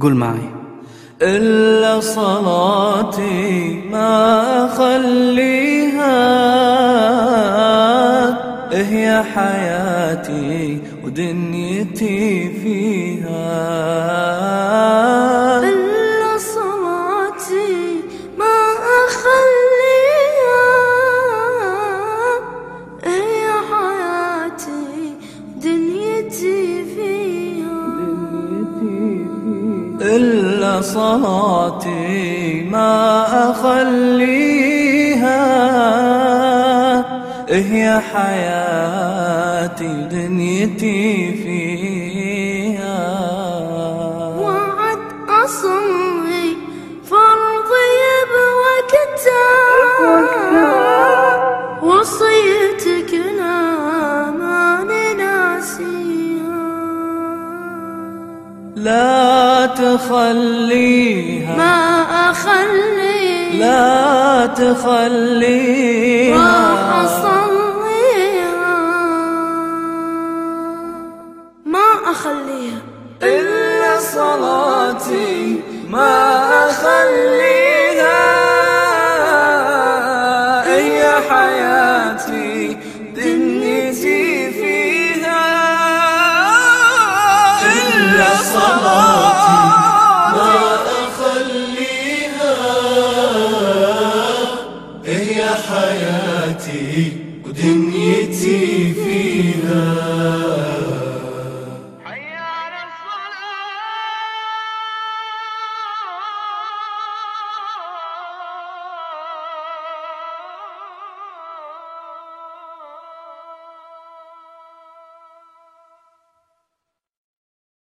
قول معي. إلا صلاتي ما أخليها. هي حياتي ودنيتي فيها. إلا صلاتي ما أخليها. هي حياتي ودنيتي فيها. لا تخليها. ما أخلي. لا تخليها. راح أصليها. ما أخليها. إلا صلاتي. ما أخليها. هي حياتي. صلاتي ما أخليها هي حياتي ودنيتي فيها.